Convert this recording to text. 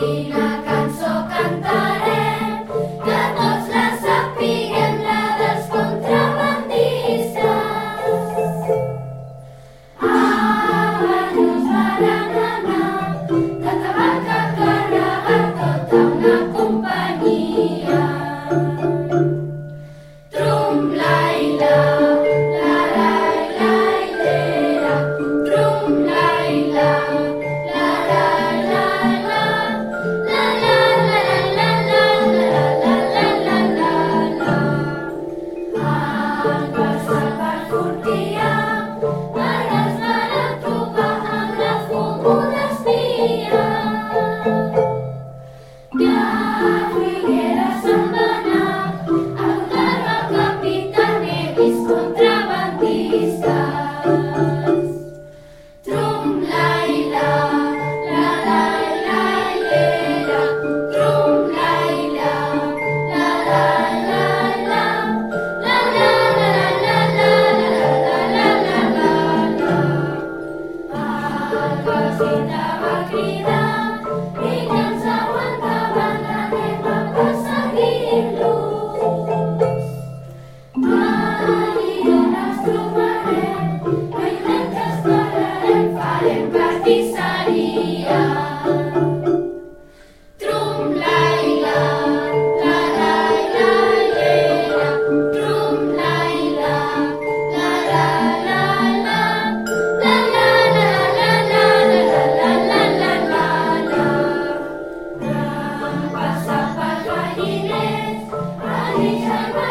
You. vida. I.